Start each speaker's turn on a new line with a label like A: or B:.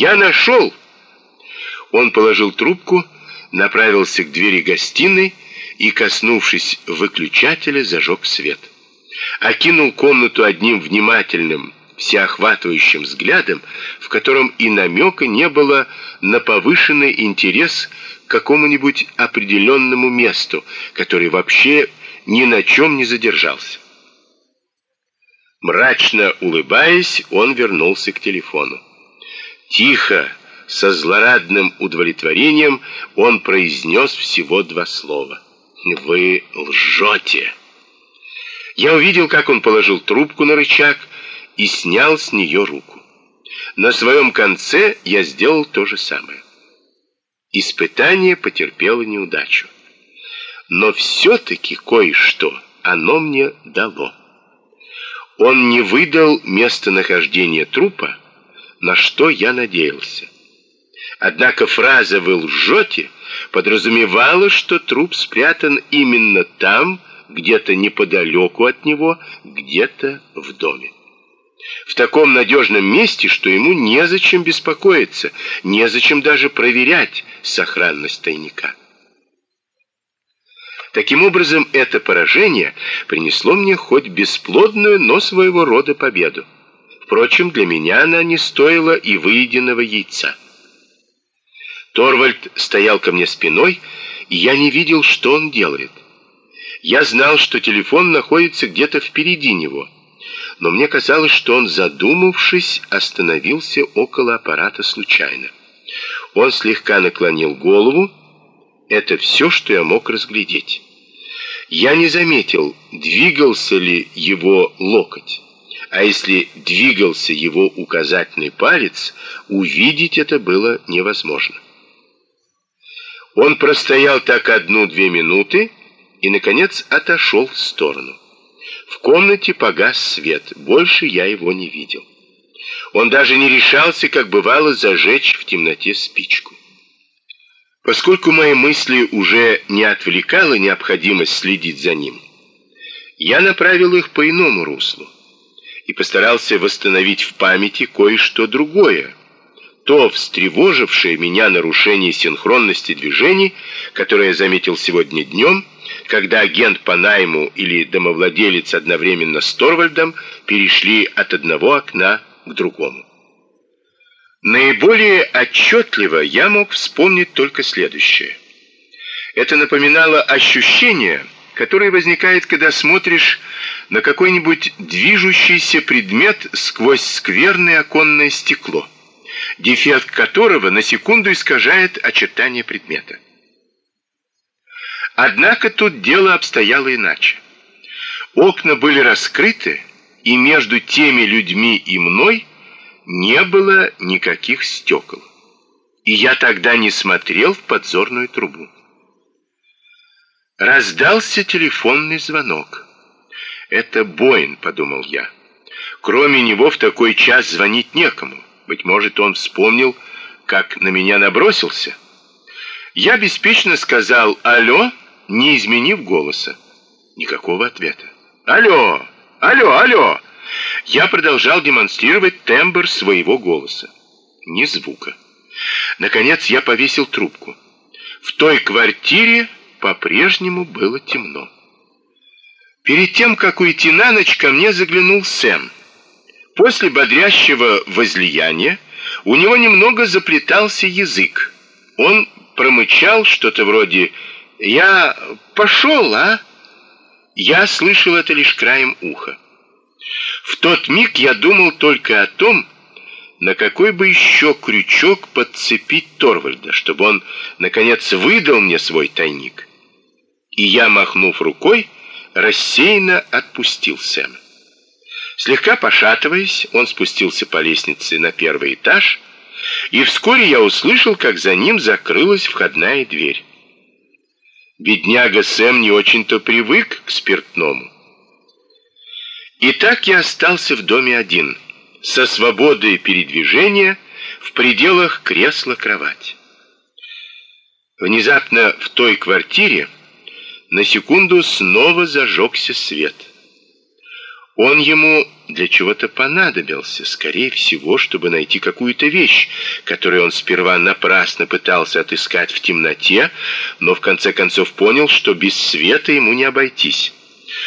A: «Я нашел!» Он положил трубку, направился к двери гостиной и, коснувшись выключателя, зажег свет. Окинул комнату одним внимательным, всеохватывающим взглядом, в котором и намека не было на повышенный интерес к какому-нибудь определенному месту, который вообще ни на чем не задержался. Мрачно улыбаясь, он вернулся к телефону. Тихо, со злорадным удовлетворением, он произнес всего два слова. «Вы лжете!» Я увидел, как он положил трубку на рычаг и снял с нее руку. На своем конце я сделал то же самое. Испытание потерпело неудачу. Но все-таки кое-что оно мне дало. Он не выдал местонахождение трупа, на что я надеялся. Однако фраза «вы лжете» подразумевала, что труп спрятан именно там, где-то неподалеку от него, где-то в доме. В таком надежном месте, что ему незачем беспокоиться, незачем даже проверять сохранность тайника. Таким образом, это поражение принесло мне хоть бесплодную, но своего рода победу. Впрочем, для меня она не стоила и выеденного яйца. Торвальд стоял ко мне спиной, и я не видел, что он делает. Я знал, что телефон находится где-то впереди него, но мне казалось, что он, задумавшись, остановился около аппарата случайно. Он слегка наклонил голову. Это все, что я мог разглядеть. Я не заметил, двигался ли его локоть. А если двигался его указательный палец, увидеть это было невозможно. Он простоял так одну-две минуты и, наконец, отошел в сторону. В комнате погас свет, больше я его не видел. Он даже не решался, как бывало, зажечь в темноте спичку. Поскольку мои мысли уже не отвлекала необходимость следить за ним, я направил их по иному руслу и постарался восстановить в памяти кое-что другое, то встревожившее меня нарушение синхронности движений, которое я заметил сегодня днем, когда агент по найму или домовладелец одновременно с Торвальдом перешли от одного окна к другому. Наиболее отчетливо я мог вспомнить только следующее. Это напоминало ощущение, которое возникает, когда смотришь на какой-нибудь движущийся предмет сквозь скверное оконное стекло, дефект которого на секунду искажает очертания предмета. Однако тут дело обстояло иначе. Окна были раскрыты, и между теми людьми и мной не было никаких стекол. И я тогда не смотрел в подзорную трубу. Раздался телефонный звонок. «Это Боин», — подумал я. «Кроме него в такой час звонить некому. Быть может, он вспомнил, как на меня набросился». Я беспечно сказал «Алло», не изменив голоса. Никакого ответа. «Алло! Алло! Алло!» Я продолжал демонстрировать тембр своего голоса. Ни звука. Наконец я повесил трубку. В той квартире по-прежнему было темно. Перед тем, как уйти на ночь, ко мне заглянул Сэм. После бодрящего возлияния у него немного заплетался язык. Он промычал что-то вроде «Я пошел, а?» Я слышал это лишь краем уха. В тот миг я думал только о том, на какой бы еще крючок подцепить Торвальда, чтобы он, наконец, выдал мне свой тайник. И я, махнув рукой, рассеянно отпустил Сэма. Слегка пошатываясь, он спустился по лестнице на первый этаж, и вскоре я услышал, как за ним закрылась входная дверь. Бедняга Сэм не очень-то привык к спиртному. И так я остался в доме один, со свободой передвижения в пределах кресла-кровати. Внезапно в той квартире на секунду снова зажегся свет. Он ему для чего-то понадобился, скорее всего, чтобы найти какую-то вещь, которую он сперва напрасно пытался отыскать в темноте, но в конце концов понял, что без света ему не обойтись.